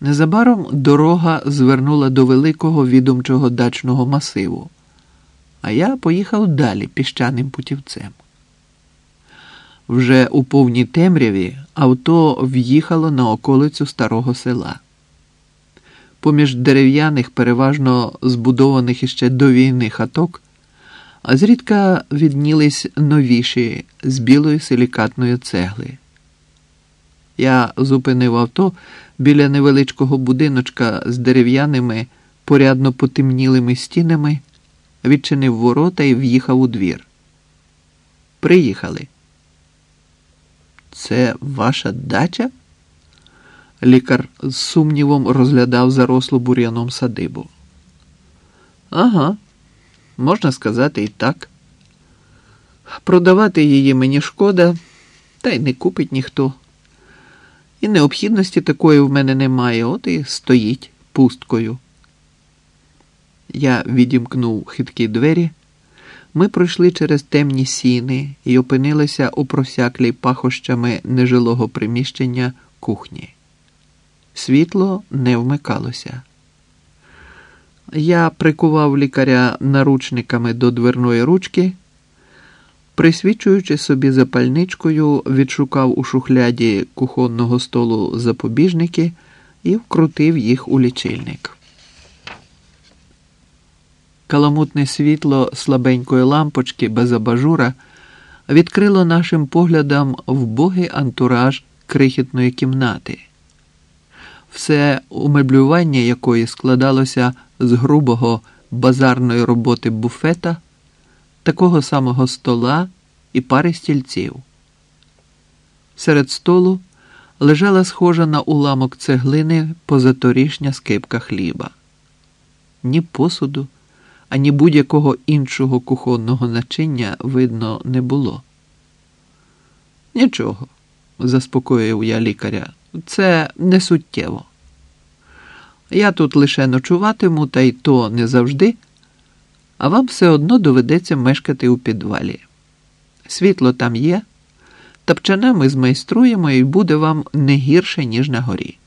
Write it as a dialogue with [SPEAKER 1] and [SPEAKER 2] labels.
[SPEAKER 1] Незабаром дорога звернула до великого відомчого дачного масиву, а я поїхав далі піщаним путівцем. Вже у повній темряві авто в'їхало на околицю старого села. Поміж дерев'яних, переважно збудованих іще до війни хаток, а зрідка віднілись новіші з білої силікатної цегли. Я зупинив авто біля невеличкого будиночка з дерев'яними, порядно потемнілими стінами, відчинив ворота і в'їхав у двір. Приїхали. Це ваша дача? Лікар з сумнівом розглядав зарослу бур'яном садибу. Ага, можна сказати і так. Продавати її мені шкода, та й не купить ніхто. І необхідності такої в мене немає, от і стоїть пусткою. Я відімкнув хиткі двері. Ми пройшли через темні сіни і опинилися у просяклій пахощами нежилого приміщення кухні. Світло не вмикалося. Я прикував лікаря наручниками до дверної ручки, присвічуючи собі запальничкою, відшукав у шухляді кухонного столу запобіжники і вкрутив їх у лічильник. Каламутне світло слабенької лампочки без абажура відкрило нашим поглядам вбогий антураж крихітної кімнати, все умеблювання якої складалося з грубого базарної роботи буфета, такого самого стола і пари стільців. Серед столу лежала схожа на уламок цеглини позаторішня скипка хліба. Ні посуду ані будь-якого іншого кухонного начиння видно не було. Нічого, заспокоїв я лікаря, це не суттєво. Я тут лише ночуватиму, та й то не завжди, а вам все одно доведеться мешкати у підвалі. Світло там є, тапчана ми змайструємо і буде вам не гірше, ніж на горі.